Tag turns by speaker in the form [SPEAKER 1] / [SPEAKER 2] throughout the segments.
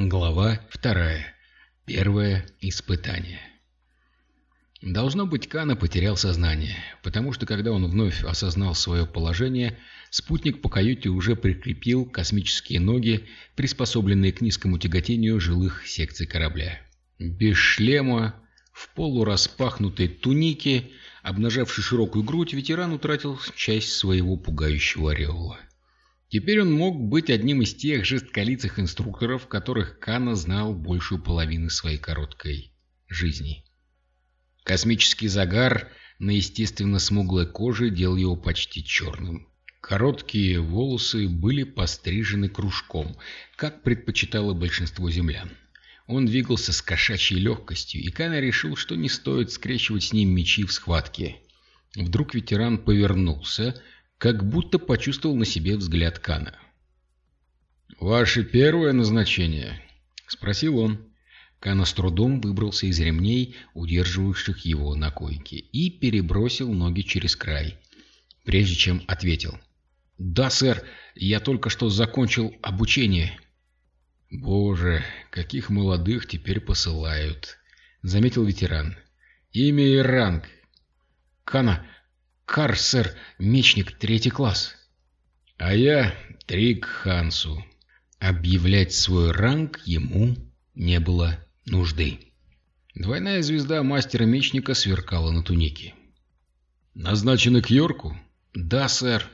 [SPEAKER 1] Глава вторая. Первое испытание. Должно быть, Кана потерял сознание, потому что когда он вновь осознал свое положение, спутник по каюте уже прикрепил космические ноги, приспособленные к низкому тяготению жилых секций корабля. Без шлема, в полураспахнутой тунике, обнажавшей широкую грудь, ветеран утратил часть своего пугающего ореола. Теперь он мог быть одним из тех жестколицых инструкторов, которых Кана знал большую половину своей короткой жизни. Космический загар на естественно смуглой коже делал его почти черным. Короткие волосы были пострижены кружком, как предпочитало большинство землян. Он двигался с кошачьей легкостью, и Кана решил, что не стоит скрещивать с ним мечи в схватке. Вдруг ветеран повернулся, как будто почувствовал на себе взгляд Кана. «Ваше первое назначение?» — спросил он. Кана с трудом выбрался из ремней, удерживающих его на койке, и перебросил ноги через край, прежде чем ответил. «Да, сэр, я только что закончил обучение». «Боже, каких молодых теперь посылают!» — заметил ветеран. «Имя и ранг». «Кана, Кар, сэр, мечник, третий класс. А я Трик Хансу. Объявлять свой ранг ему не было нужды. Двойная звезда мастера-мечника сверкала на тунике. «Назначены к Йорку?» «Да, сэр».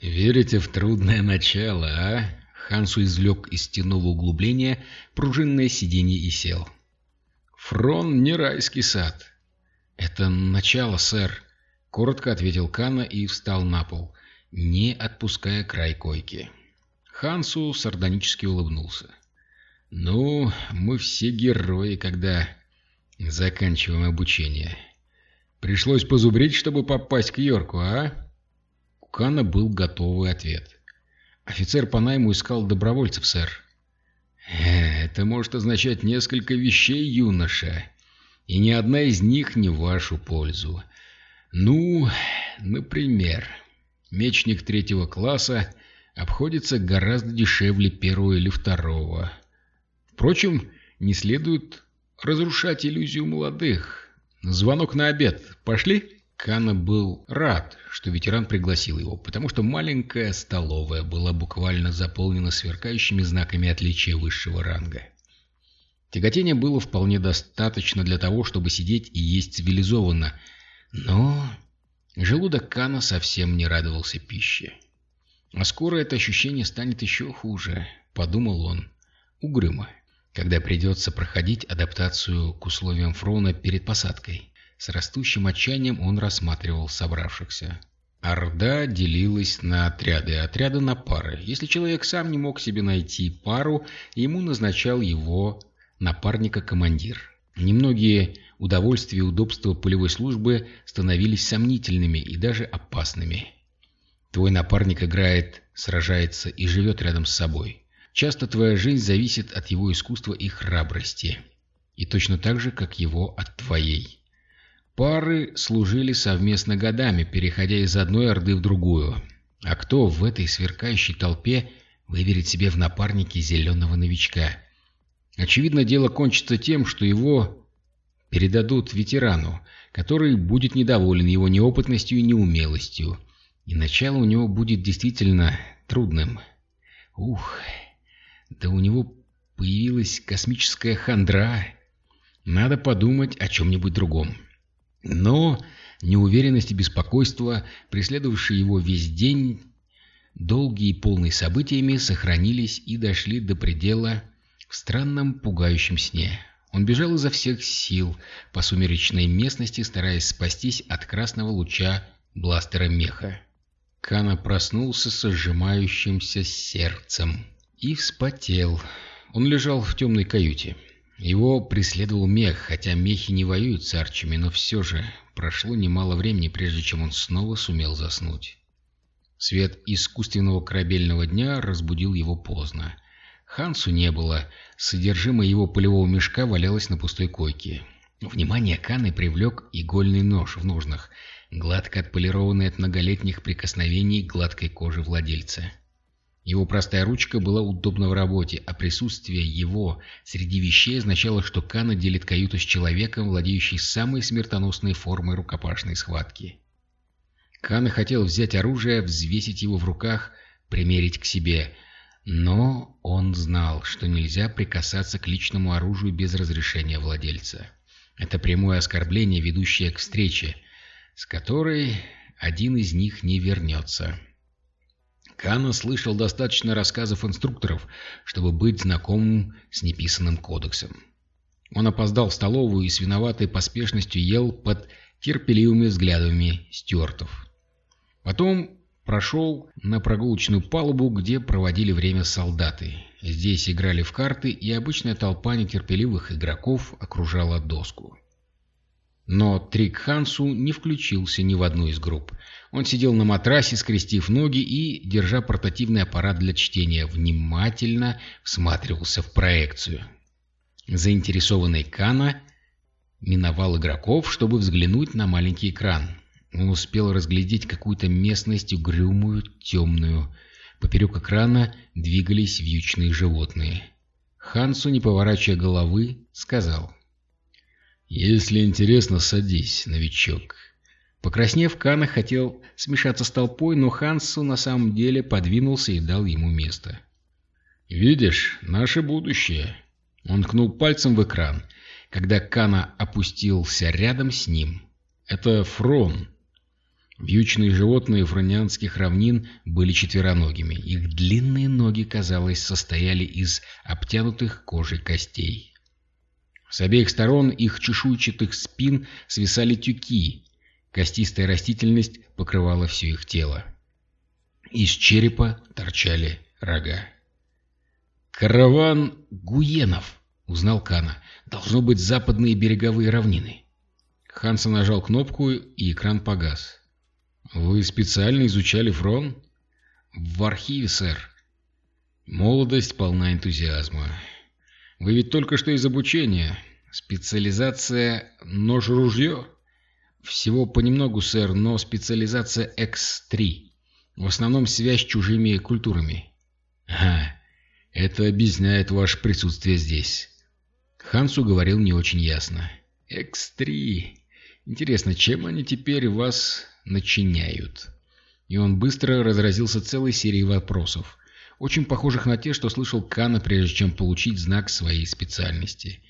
[SPEAKER 1] «Верите в трудное начало, а?» Хансу извлек из стенного углубления пружинное сиденье и сел. «Фрон не райский сад». «Это начало, сэр», — коротко ответил Кана и встал на пол, не отпуская край койки. Хансу сардонически улыбнулся. «Ну, мы все герои, когда заканчиваем обучение. Пришлось позубрить, чтобы попасть к Йорку, а?» У Кана был готовый ответ. «Офицер по найму искал добровольцев, сэр». «Э, «Это может означать несколько вещей, юноша, и ни одна из них не в вашу пользу. Ну, например, мечник третьего класса обходится гораздо дешевле первого или второго. Впрочем, не следует разрушать иллюзию молодых. Звонок на обед. Пошли? Кана был рад, что ветеран пригласил его, потому что маленькая столовая была буквально заполнена сверкающими знаками отличия высшего ранга. Тяготения было вполне достаточно для того, чтобы сидеть и есть цивилизованно – но желудок Кана совсем не радовался пище. А скоро это ощущение станет еще хуже, подумал он, угрюмо, когда придется проходить адаптацию к условиям фрона перед посадкой. С растущим отчаянием он рассматривал собравшихся. Орда делилась на отряды, отряды на пары. Если человек сам не мог себе найти пару, ему назначал его напарника командир. Немногие удовольствия и удобства полевой службы становились сомнительными и даже опасными. Твой напарник играет, сражается и живет рядом с собой. Часто твоя жизнь зависит от его искусства и храбрости. И точно так же, как его от твоей. Пары служили совместно годами, переходя из одной орды в другую. А кто в этой сверкающей толпе выберет себе в напарнике зеленого новичка? Очевидно, дело кончится тем, что его передадут ветерану, который будет недоволен его неопытностью и неумелостью, и начало у него будет действительно трудным. Ух, да у него появилась космическая хандра. Надо подумать о чем-нибудь другом. Но неуверенность и беспокойство, преследовавшие его весь день, долгие и полные событиями, сохранились и дошли до предела в странном пугающем сне. Он бежал изо всех сил по сумеречной местности, стараясь спастись от красного луча бластера меха. Кана проснулся с сжимающимся сердцем и вспотел. Он лежал в темной каюте. Его преследовал мех, хотя мехи не воюют с арчами, но все же прошло немало времени, прежде чем он снова сумел заснуть. Свет искусственного корабельного дня разбудил его поздно. Хансу не было, содержимое его полевого мешка валялось на пустой койке. Внимание Каны привлек игольный нож в ножнах, гладко отполированный от многолетних прикосновений гладкой кожи владельца. Его простая ручка была удобна в работе, а присутствие его среди вещей означало, что Кана делит каюту с человеком, владеющим самой смертоносной формой рукопашной схватки. Кана хотел взять оружие, взвесить его в руках, примерить к себе, но он знал, что нельзя прикасаться к личному оружию без разрешения владельца. Это прямое оскорбление, ведущее к встрече, с которой один из них не вернется. Кана слышал достаточно рассказов инструкторов, чтобы быть знакомым с неписанным кодексом. Он опоздал в столовую и с виноватой поспешностью ел под терпеливыми взглядами стюартов. Потом прошел на прогулочную палубу, где проводили время солдаты. Здесь играли в карты, и обычная толпа нетерпеливых игроков окружала доску. Но Трик Хансу не включился ни в одну из групп. Он сидел на матрасе, скрестив ноги и, держа портативный аппарат для чтения, внимательно всматривался в проекцию. Заинтересованный Кана миновал игроков, чтобы взглянуть на маленький экран. Он успел разглядеть какую-то местность угрюмую, темную. Поперек экрана двигались вьючные животные. Хансу, не поворачивая головы, сказал. «Если интересно, садись, новичок. Покраснев, Кана хотел смешаться с толпой, но Хансу на самом деле подвинулся и дал ему место. «Видишь, наше будущее!» Он кнул пальцем в экран, когда Кана опустился рядом с ним. «Это Фрон». Вьючные животные фронианских равнин были четвероногими. Их длинные ноги, казалось, состояли из обтянутых кожей костей. С обеих сторон их чешуйчатых спин свисали тюки, Костистая растительность покрывала все их тело. Из черепа торчали рога. «Караван Гуенов!» — узнал Кана. «Должно быть западные береговые равнины». Ханса нажал кнопку, и экран погас. «Вы специально изучали фрон?» «В архиве, сэр». Молодость полна энтузиазма. «Вы ведь только что из обучения. Специализация нож-ружье?» Всего понемногу, сэр, но специализация X3. В основном связь с чужими культурами. Ага, это объясняет ваше присутствие здесь. Хансу говорил не очень ясно. X3. Интересно, чем они теперь вас начиняют? И он быстро разразился целой серией вопросов, очень похожих на те, что слышал Кана, прежде чем получить знак своей специальности.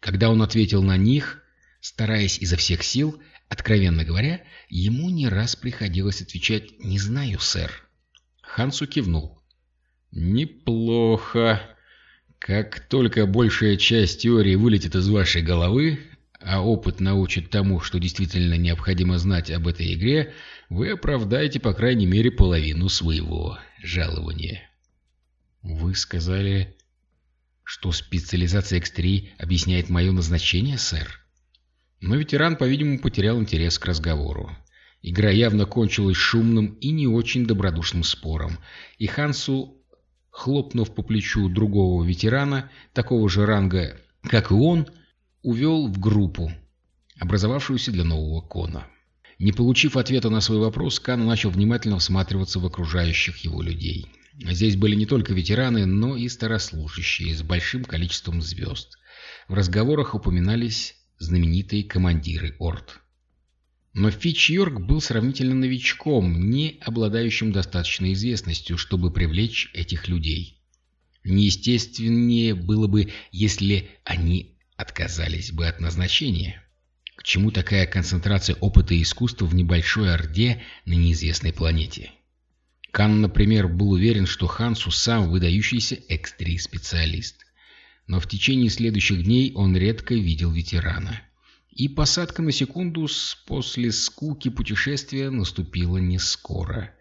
[SPEAKER 1] Когда он ответил на них, стараясь изо всех сил, Откровенно говоря, ему не раз приходилось отвечать «не знаю, сэр». Хансу кивнул. «Неплохо. Как только большая часть теории вылетит из вашей головы, а опыт научит тому, что действительно необходимо знать об этой игре, вы оправдаете по крайней мере половину своего жалования». «Вы сказали, что специализация X3 объясняет мое назначение, сэр?» Но ветеран, по-видимому, потерял интерес к разговору. Игра явно кончилась шумным и не очень добродушным спором, и Хансу, хлопнув по плечу другого ветерана, такого же ранга, как и он, увел в группу, образовавшуюся для нового кона. Не получив ответа на свой вопрос, Кан начал внимательно всматриваться в окружающих его людей. Здесь были не только ветераны, но и старослужащие с большим количеством звезд. В разговорах упоминались знаменитые командиры Орд. Но Фич Йорк был сравнительно новичком, не обладающим достаточной известностью, чтобы привлечь этих людей. Неестественнее было бы, если они отказались бы от назначения. К чему такая концентрация опыта и искусства в небольшой Орде на неизвестной планете? Кан, например, был уверен, что Хансу сам выдающийся экстри-специалист но в течение следующих дней он редко видел ветерана. И посадка на секунду после скуки путешествия наступила не скоро.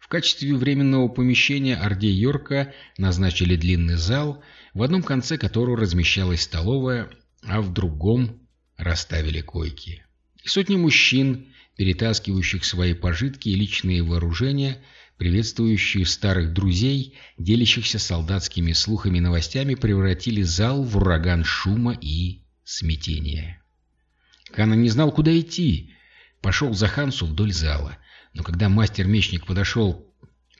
[SPEAKER 1] В качестве временного помещения Орде Йорка назначили длинный зал, в одном конце которого размещалась столовая, а в другом расставили койки. И сотни мужчин, перетаскивающих свои пожитки и личные вооружения, приветствующие старых друзей, делящихся солдатскими слухами и новостями, превратили зал в ураган шума и смятения. Кана не знал, куда идти. Пошел за Хансу вдоль зала. Но когда мастер-мечник подошел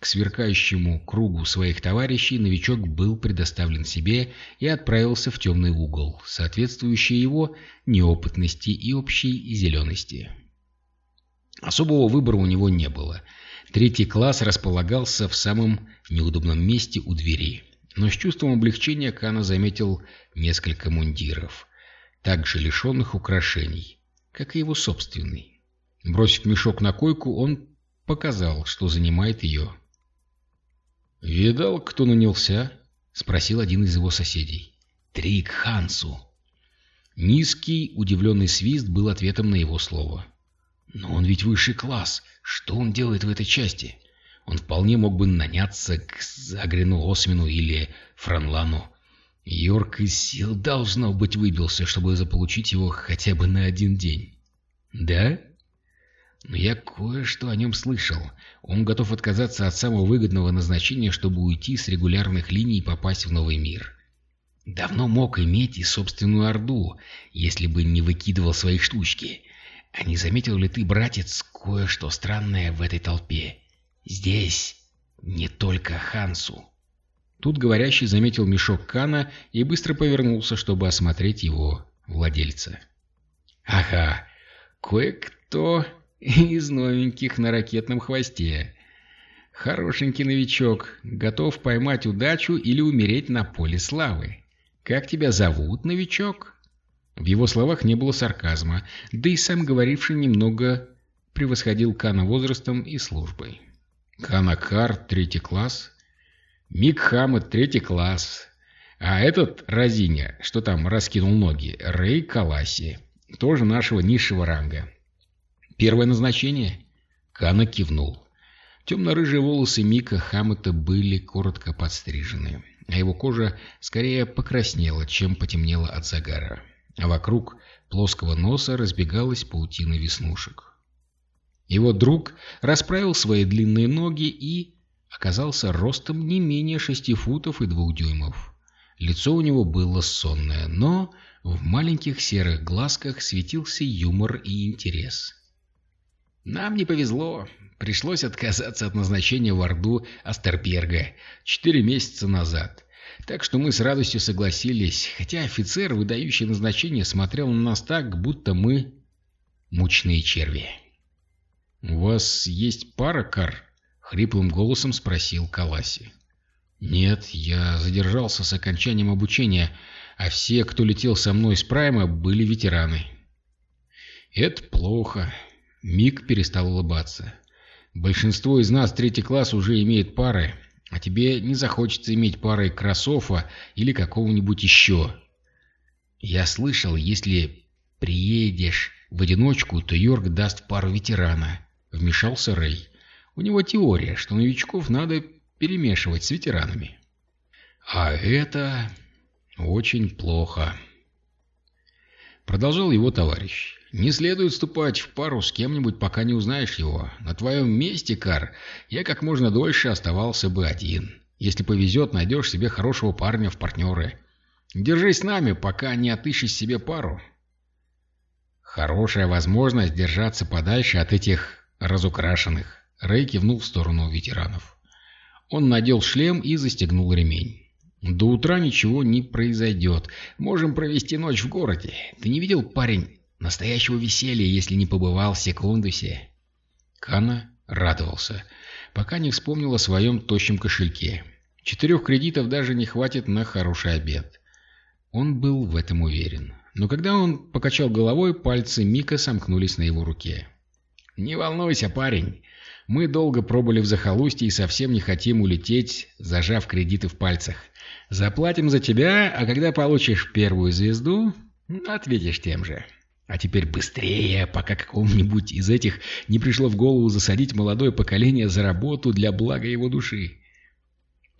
[SPEAKER 1] к сверкающему кругу своих товарищей, новичок был предоставлен себе и отправился в темный угол, соответствующий его неопытности и общей зелености. Особого выбора у него не было. Третий класс располагался в самом неудобном месте у двери. Но с чувством облегчения Кана заметил несколько мундиров, также лишенных украшений, как и его собственный. Бросив мешок на койку, он показал, что занимает ее. «Видал, кто нанялся?» — спросил один из его соседей. «Трик Хансу». Низкий, удивленный свист был ответом на его слово. «Но он ведь высший класс. Что он делает в этой части? Он вполне мог бы наняться к Загрину Осмину или Франлану. Йорк из сил должно быть выбился, чтобы заполучить его хотя бы на один день. Да? Но я кое-что о нем слышал. Он готов отказаться от самого выгодного назначения, чтобы уйти с регулярных линий и попасть в новый мир. Давно мог иметь и собственную Орду, если бы не выкидывал свои штучки. А не заметил ли ты, братец, кое-что странное в этой толпе? Здесь не только Хансу. Тут говорящий заметил мешок Кана и быстро повернулся, чтобы осмотреть его владельца. «Ага, кое-кто из новеньких на ракетном хвосте. Хорошенький новичок, готов поймать удачу или умереть на поле славы. Как тебя зовут, новичок?» В его словах не было сарказма, да и сам говоривший немного превосходил Кана возрастом и службой. Канакар, третий класс. Мик Хаммет, третий класс. А этот Разиня, что там раскинул ноги, Рэй Каласи, тоже нашего низшего ранга. Первое назначение? Кана кивнул. Темно-рыжие волосы Мика Хаммета были коротко подстрижены, а его кожа скорее покраснела, чем потемнела от загара. А вокруг плоского носа разбегалась паутина веснушек. Его друг расправил свои длинные ноги и оказался ростом не менее шести футов и двух дюймов. Лицо у него было сонное, но в маленьких серых глазках светился юмор и интерес. «Нам не повезло. Пришлось отказаться от назначения в Орду Астерберга четыре месяца назад. Так что мы с радостью согласились, хотя офицер, выдающий назначение, смотрел на нас так, будто мы мучные черви». «У вас есть пара, Кар?» — хриплым голосом спросил Каласи. «Нет, я задержался с окончанием обучения, а все, кто летел со мной с Прайма, были ветераны». «Это плохо». Мик перестал улыбаться. «Большинство из нас третий класс уже имеет пары, а тебе не захочется иметь пары Красофа или какого-нибудь еще. Я слышал, если приедешь в одиночку, то Йорк даст пару ветерана». — вмешался Рэй. «У него теория, что новичков надо перемешивать с ветеранами». «А это очень плохо», — продолжал его товарищ. «Не следует вступать в пару с кем-нибудь, пока не узнаешь его. На твоем месте, Кар, я как можно дольше оставался бы один. Если повезет, найдешь себе хорошего парня в партнеры. Держись с нами, пока не отыщешь себе пару». Хорошая возможность держаться подальше от этих разукрашенных. Рэй кивнул в сторону ветеранов. Он надел шлем и застегнул ремень. «До утра ничего не произойдет. Можем провести ночь в городе. Ты не видел, парень, настоящего веселья, если не побывал в Секундусе?» Кана радовался, пока не вспомнил о своем тощем кошельке. Четырех кредитов даже не хватит на хороший обед. Он был в этом уверен. Но когда он покачал головой, пальцы Мика сомкнулись на его руке. «Не волнуйся, парень. Мы долго пробыли в захолустье и совсем не хотим улететь, зажав кредиты в пальцах. Заплатим за тебя, а когда получишь первую звезду, ответишь тем же. А теперь быстрее, пока какому-нибудь из этих не пришло в голову засадить молодое поколение за работу для блага его души».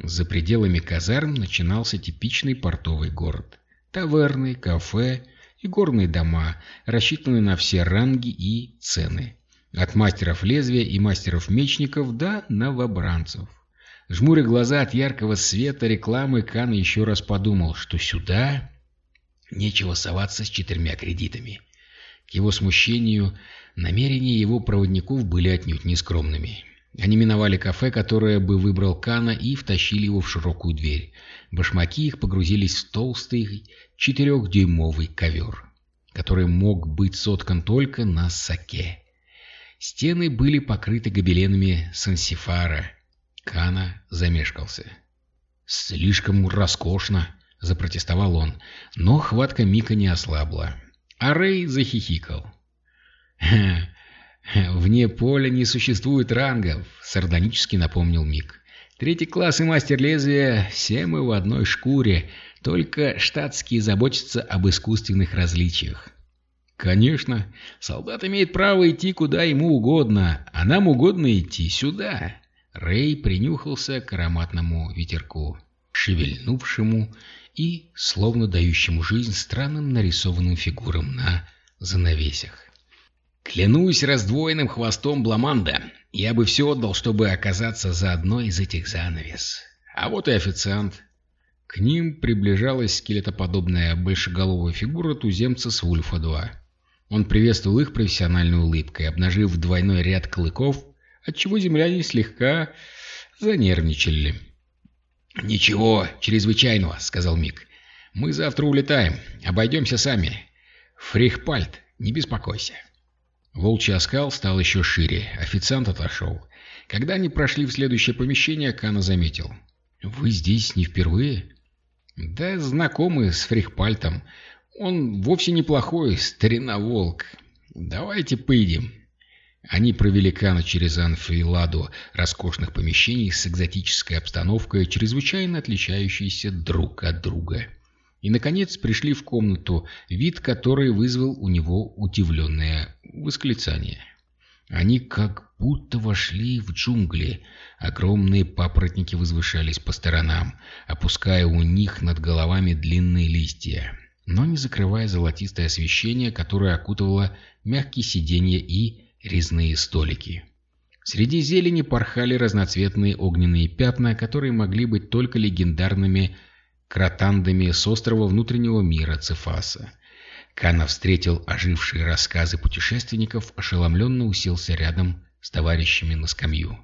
[SPEAKER 1] За пределами казарм начинался типичный портовый город. Таверны, кафе и горные дома, рассчитанные на все ранги и цены. От мастеров лезвия и мастеров-мечников до новобранцев. Жмуря глаза от яркого света рекламы, Кан еще раз подумал, что сюда нечего соваться с четырьмя кредитами. К его смущению, намерения его проводников были отнюдь нескромными. Они миновали кафе, которое бы выбрал Кана, и втащили его в широкую дверь. Башмаки их погрузились в толстый четырехдюймовый ковер, который мог быть соткан только на саке. Стены были покрыты гобеленами сансифара. Кана замешкался. «Слишком роскошно!» — запротестовал он, но хватка Мика не ослабла. А Рэй захихикал. «Вне поля не существует рангов», — сардонически напомнил Мик. «Третий класс и мастер лезвия — все мы в одной шкуре, только штатские заботятся об искусственных различиях». «Конечно, солдат имеет право идти куда ему угодно, а нам угодно идти сюда». Рэй принюхался к ароматному ветерку, шевельнувшему и словно дающему жизнь странным нарисованным фигурам на занавесях. Клянусь раздвоенным хвостом Бламанда, я бы все отдал, чтобы оказаться за одной из этих занавес. А вот и официант. К ним приближалась скелетоподобная большеголовая фигура туземца с Вульфа-2. Он приветствовал их профессиональной улыбкой, обнажив двойной ряд клыков, отчего земляне слегка занервничали. «Ничего чрезвычайного», — сказал Мик. «Мы завтра улетаем. Обойдемся сами. Фрихпальт, не беспокойся». Волчий оскал стал еще шире. Официант отошел. Когда они прошли в следующее помещение, Кана заметил. «Вы здесь не впервые?» «Да знакомы с Фрихпальтом. Он вовсе неплохой, старина-волк. Давайте поедим». Они провели Кана через анфиладу роскошных помещений с экзотической обстановкой, чрезвычайно отличающейся друг от друга. И, наконец, пришли в комнату, вид которой вызвал у него удивленное восклицание. Они как будто вошли в джунгли. Огромные папоротники возвышались по сторонам, опуская у них над головами длинные листья, но не закрывая золотистое освещение, которое окутывало мягкие сиденья и резные столики. Среди зелени порхали разноцветные огненные пятна, которые могли быть только легендарными кротандами с острова внутреннего мира Цефаса. Кана встретил ожившие рассказы путешественников, ошеломленно уселся рядом с товарищами на скамью.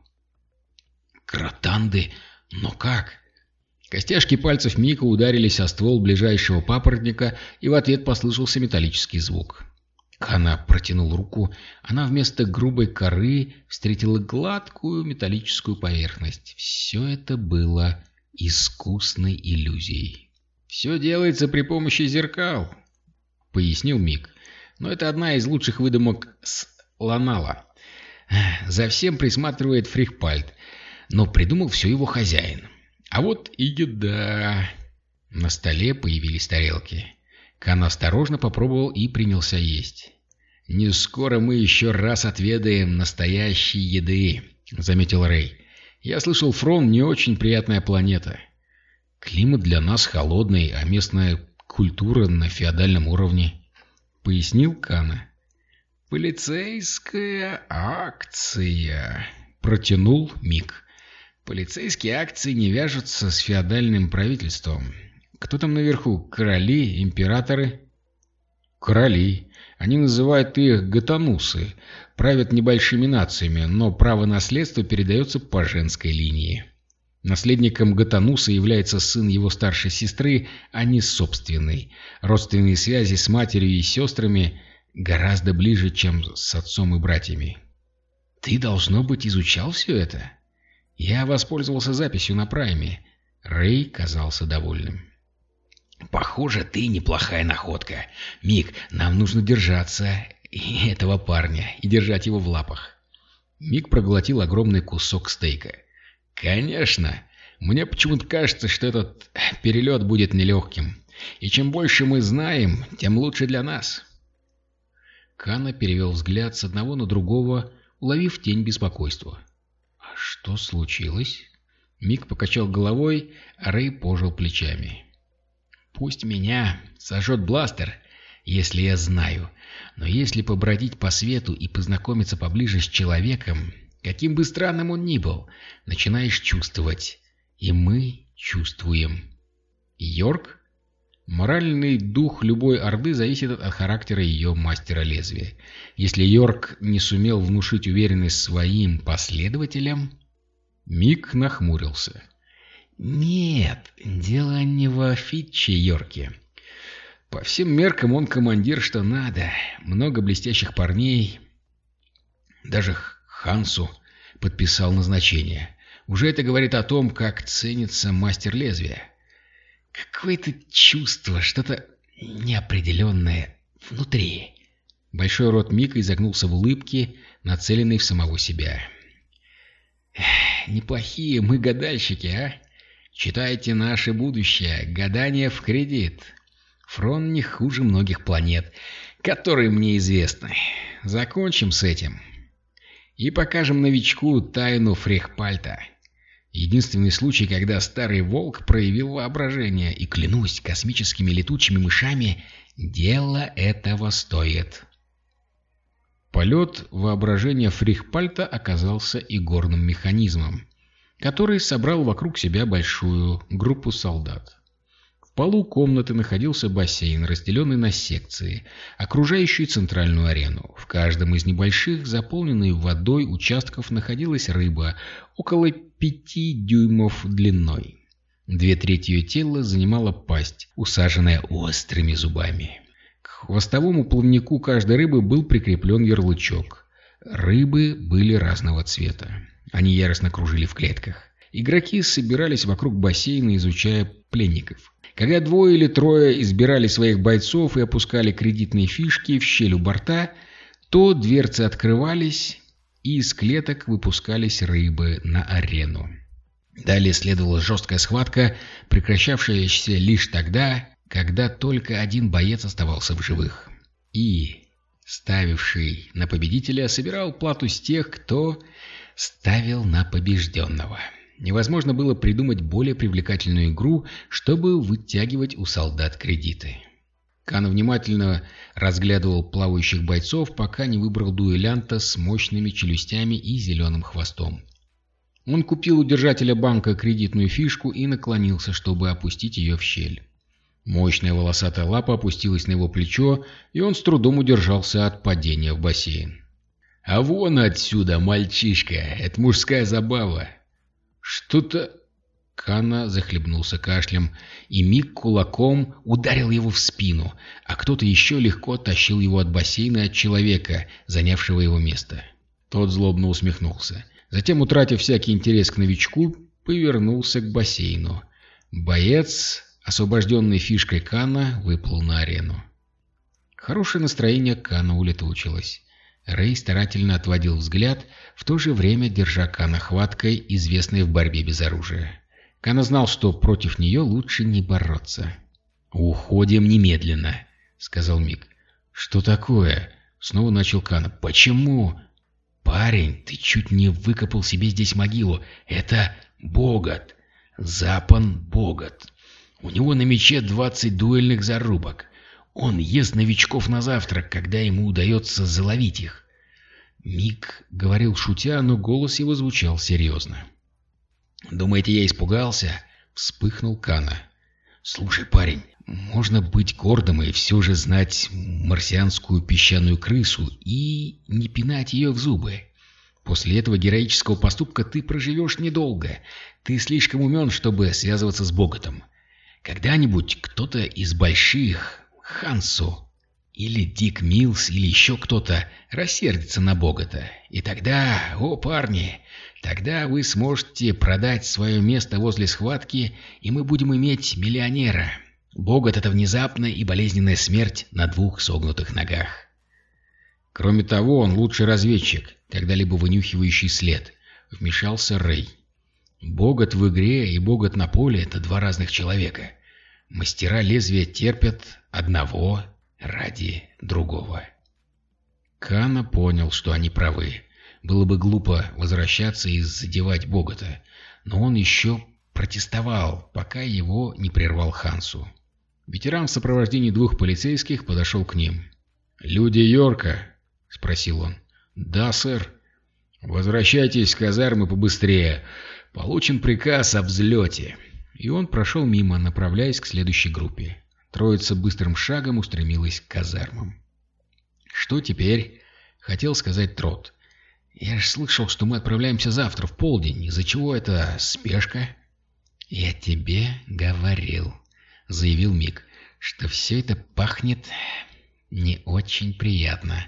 [SPEAKER 1] «Кротанды? Но как?» Костяшки пальцев Мика ударились о ствол ближайшего папоротника, и в ответ послышался металлический звук. Кана протянул руку, она вместо грубой коры встретила гладкую металлическую поверхность. Все это было искусной иллюзией. «Все делается при помощи зеркал», — пояснил Мик. «Но это одна из лучших выдумок с Ланала. За всем присматривает Фрихпальт, но придумал все его хозяин. А вот и еда...» На столе появились тарелки. Кан осторожно попробовал и принялся есть. «Не скоро мы еще раз отведаем настоящей еды», — заметил Рэй. Я слышал, Фрон не очень приятная планета. Климат для нас холодный, а местная культура на феодальном уровне. Пояснил Кана. «Полицейская акция», — протянул Мик. «Полицейские акции не вяжутся с феодальным правительством. Кто там наверху? Короли? Императоры?» «Короли. Они называют их гатанусы, правят небольшими нациями, но право наследства передается по женской линии. Наследником Гатануса является сын его старшей сестры, а не собственный. Родственные связи с матерью и сестрами гораздо ближе, чем с отцом и братьями. Ты, должно быть, изучал все это? Я воспользовался записью на прайме. Рэй казался довольным. «Похоже, ты неплохая находка. Мик, нам нужно держаться этого парня и держать его в лапах». Мик проглотил огромный кусок стейка. «Конечно. Мне почему-то кажется, что этот перелет будет нелегким. И чем больше мы знаем, тем лучше для нас». Кана перевел взгляд с одного на другого, уловив тень беспокойства. «А что случилось?» Мик покачал головой, а Рэй пожал плечами. Пусть меня сожжет бластер, если я знаю, но если побродить по свету и познакомиться поближе с человеком, каким бы странным он ни был, начинаешь чувствовать. И мы чувствуем. Йорк? Моральный дух любой Орды зависит от характера ее мастера лезвия. Если Йорк не сумел внушить уверенность своим последователям... Мик нахмурился. «Нет, дело не во Фитче Йорке. По всем меркам он командир, что надо. Много блестящих парней. Даже Хансу подписал назначение. Уже это говорит о том, как ценится мастер лезвия. Какое-то чувство, что-то неопределенное внутри. Большой рот Мика изогнулся в улыбке, нацеленной в самого себя. «Неплохие мы гадальщики, а? Читайте наше будущее. Гадание в кредит. Фрон не хуже многих планет, которые мне известны. Закончим с этим. И покажем новичку тайну Фрехпальта». Единственный случай, когда старый волк проявил воображение, и, клянусь, космическими летучими мышами, дело этого стоит. Полет воображения Фрихпальта оказался игорным механизмом, который собрал вокруг себя большую группу солдат полу комнаты находился бассейн, разделенный на секции, окружающие центральную арену. В каждом из небольших, заполненных водой участков находилась рыба, около пяти дюймов длиной. Две трети ее тела занимала пасть, усаженная острыми зубами. К хвостовому плавнику каждой рыбы был прикреплен ярлычок. Рыбы были разного цвета. Они яростно кружили в клетках. Игроки собирались вокруг бассейна, изучая пленников. Когда двое или трое избирали своих бойцов и опускали кредитные фишки в щель у борта, то дверцы открывались, и из клеток выпускались рыбы на арену. Далее следовала жесткая схватка, прекращавшаяся лишь тогда, когда только один боец оставался в живых. И, ставивший на победителя, собирал плату с тех, кто ставил на побежденного. Невозможно было придумать более привлекательную игру, чтобы вытягивать у солдат кредиты. Кан внимательно разглядывал плавающих бойцов, пока не выбрал дуэлянта с мощными челюстями и зеленым хвостом. Он купил у держателя банка кредитную фишку и наклонился, чтобы опустить ее в щель. Мощная волосатая лапа опустилась на его плечо, и он с трудом удержался от падения в бассейн. «А вон отсюда, мальчишка! Это мужская забава!» «Что-то...» Кана захлебнулся кашлем, и Мик кулаком ударил его в спину, а кто-то еще легко тащил его от бассейна от человека, занявшего его место. Тот злобно усмехнулся. Затем, утратив всякий интерес к новичку, повернулся к бассейну. Боец, освобожденный фишкой Кана, выплыл на арену. Хорошее настроение Кана улетучилось. Рэй старательно отводил взгляд, в то же время держа Кана хваткой, известной в борьбе без оружия. Кана знал, что против нее лучше не бороться. «Уходим немедленно», — сказал Мик. «Что такое?» — снова начал Кана. «Почему?» «Парень, ты чуть не выкопал себе здесь могилу. Это Богат. Запан Богат. У него на мече двадцать дуэльных зарубок. Он ест новичков на завтрак, когда ему удается заловить их. Мик говорил шутя, но голос его звучал серьезно. «Думаете, я испугался?» — вспыхнул Кана. «Слушай, парень, можно быть гордым и все же знать марсианскую песчаную крысу и не пинать ее в зубы. После этого героического поступка ты проживешь недолго. Ты слишком умен, чтобы связываться с Боготом. Когда-нибудь кто-то из больших, Хансу или Дик Милс или еще кто-то рассердится на Богота. И тогда, о, парни, тогда вы сможете продать свое место возле схватки, и мы будем иметь миллионера. Богот — это внезапная и болезненная смерть на двух согнутых ногах. Кроме того, он лучший разведчик, когда-либо вынюхивающий след, — вмешался Рэй. Богот в игре и Богот на поле — это два разных человека — Мастера лезвия терпят одного ради другого. Кана понял, что они правы. Было бы глупо возвращаться и задевать Богота, но он еще протестовал, пока его не прервал Хансу. Ветеран в сопровождении двух полицейских подошел к ним. «Люди Йорка?» — спросил он. «Да, сэр». «Возвращайтесь в казармы побыстрее. Получен приказ о взлете» и он прошел мимо, направляясь к следующей группе. Троица быстрым шагом устремилась к казармам. «Что теперь?» — хотел сказать Трот. «Я же слышал, что мы отправляемся завтра в полдень. Из-за чего это спешка?» «Я тебе говорил», — заявил Мик, — «что все это пахнет не очень приятно.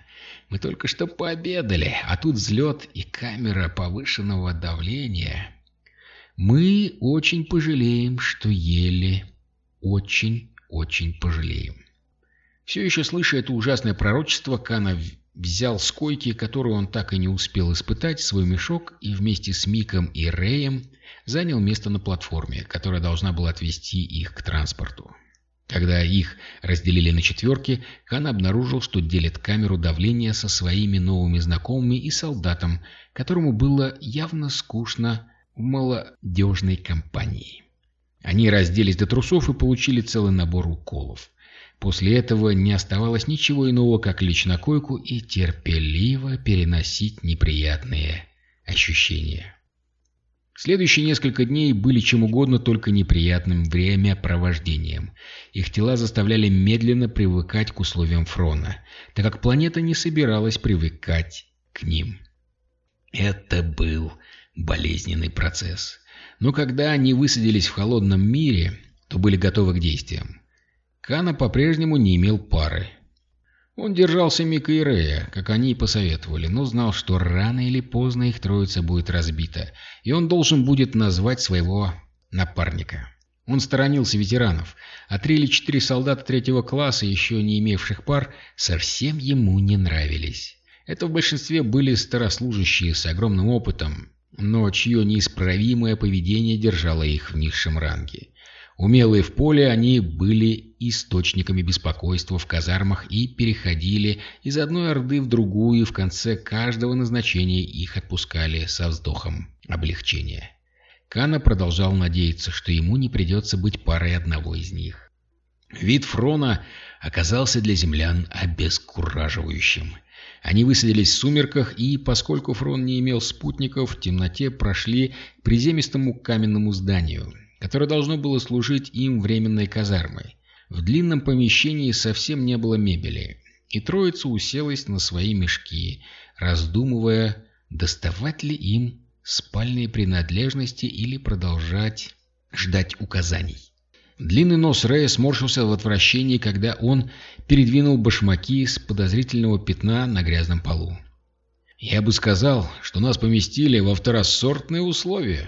[SPEAKER 1] Мы только что пообедали, а тут взлет и камера повышенного давления. Мы очень пожалеем, что ели. Очень-очень пожалеем». Все еще слыша это ужасное пророчество, Кана взял с койки, которую он так и не успел испытать, свой мешок и вместе с Миком и Рэем занял место на платформе, которая должна была отвезти их к транспорту. Когда их разделили на четверки, Хан обнаружил, что делит камеру давления со своими новыми знакомыми и солдатом, которому было явно скучно молодежной компании. Они разделись до трусов и получили целый набор уколов. После этого не оставалось ничего иного, как лечь на койку и терпеливо переносить неприятные ощущения. Следующие несколько дней были чем угодно, только неприятным времяпровождением. Их тела заставляли медленно привыкать к условиям фрона, так как планета не собиралась привыкать к ним. Это был болезненный процесс. Но когда они высадились в холодном мире, то были готовы к действиям. Кана по-прежнему не имел пары. Он держался Мика и Рея, как они и посоветовали, но знал, что рано или поздно их троица будет разбита, и он должен будет назвать своего напарника. Он сторонился ветеранов, а три или четыре солдата третьего класса, еще не имевших пар, совсем ему не нравились. Это в большинстве были старослужащие с огромным опытом, но чье неисправимое поведение держало их в низшем ранге. Умелые в поле, они были источниками беспокойства в казармах и переходили из одной орды в другую, и в конце каждого назначения их отпускали со вздохом облегчения. Кана продолжал надеяться, что ему не придется быть парой одного из них. Вид Фрона оказался для землян обескураживающим. Они высадились в сумерках, и, поскольку Фрон не имел спутников, в темноте прошли к приземистому каменному зданию — которое должно было служить им временной казармой. В длинном помещении совсем не было мебели, и троица уселась на свои мешки, раздумывая, доставать ли им спальные принадлежности или продолжать ждать указаний. Длинный нос Рэя сморщился в отвращении, когда он передвинул башмаки с подозрительного пятна на грязном полу. «Я бы сказал, что нас поместили во второсортные условия».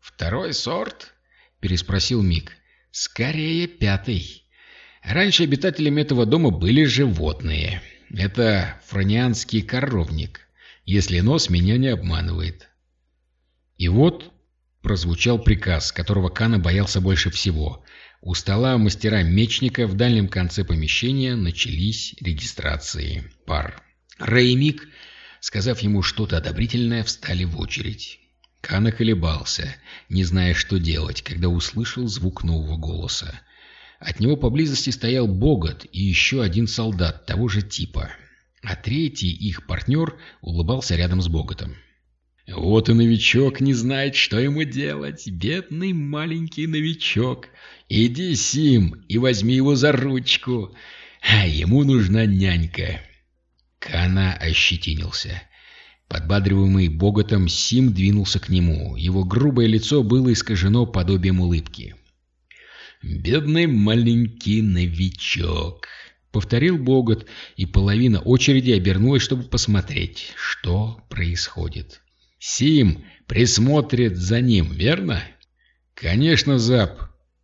[SPEAKER 1] «Второй сорт?» переспросил Мик. «Скорее пятый. Раньше обитателями этого дома были животные. Это фронианский коровник, если нос меня не обманывает». И вот прозвучал приказ, которого Кана боялся больше всего. У стола мастера-мечника в дальнем конце помещения начались регистрации пар. Рэй Мик, сказав ему что-то одобрительное, встали в очередь. Кана колебался, не зная, что делать, когда услышал звук нового голоса. От него поблизости стоял Богат и еще один солдат того же типа, а третий, их партнер, улыбался рядом с Богатом. «Вот и новичок не знает, что ему делать, бедный маленький новичок. Иди, Сим, и возьми его за ручку, а ему нужна нянька». Кана ощетинился. Подбадриваемый Боготом, Сим двинулся к нему. Его грубое лицо было искажено подобием улыбки. «Бедный маленький новичок», — повторил Богот, и половина очереди обернулась, чтобы посмотреть, что происходит. «Сим присмотрит за ним, верно?» «Конечно, Зап.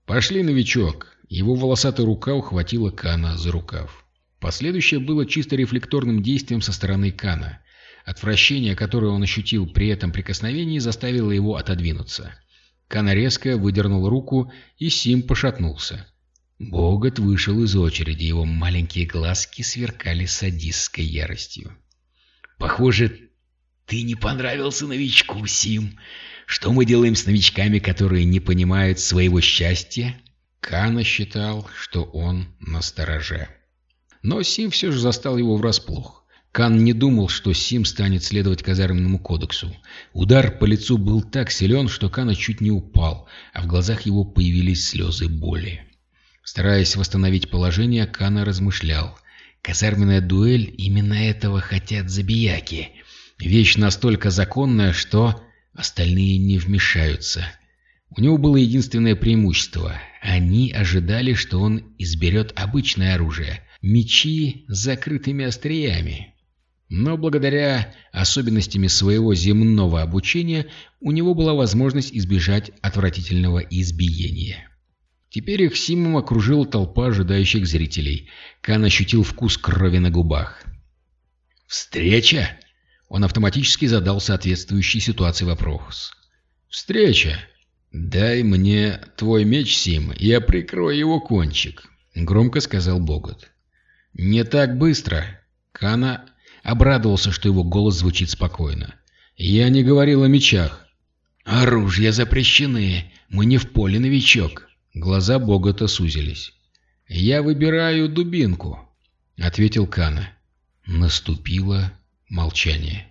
[SPEAKER 1] Пошли, новичок». Его волосатая рука ухватила Кана за рукав. Последующее было чисто рефлекторным действием со стороны Кана. Отвращение, которое он ощутил при этом прикосновении, заставило его отодвинуться. Кана резко выдернул руку, и Сим пошатнулся. Богот вышел из очереди, его маленькие глазки сверкали садистской яростью. «Похоже, ты не понравился новичку, Сим. Что мы делаем с новичками, которые не понимают своего счастья?» Кана считал, что он на стороже. Но Сим все же застал его врасплох. Кан не думал, что Сим станет следовать казарменному кодексу. Удар по лицу был так силен, что Кана чуть не упал, а в глазах его появились слезы боли. Стараясь восстановить положение, Кана размышлял. Казарменная дуэль, именно этого хотят забияки. Вещь настолько законная, что остальные не вмешаются. У него было единственное преимущество. Они ожидали, что он изберет обычное оружие — мечи с закрытыми остриями. Но благодаря особенностям своего земного обучения у него была возможность избежать отвратительного избиения. Теперь их Симом окружила толпа ожидающих зрителей. Кан ощутил вкус крови на губах. «Встреча?» Он автоматически задал соответствующий ситуации вопрос. «Встреча!» «Дай мне твой меч, Сим, я прикрою его кончик», — громко сказал Богот. «Не так быстро!» Кана обрадовался, что его голос звучит спокойно. «Я не говорил о мечах». «Оружия запрещены, мы не в поле, новичок», Глаза Богота сузились. «Я выбираю дубинку», — ответил Кана. Наступило молчание.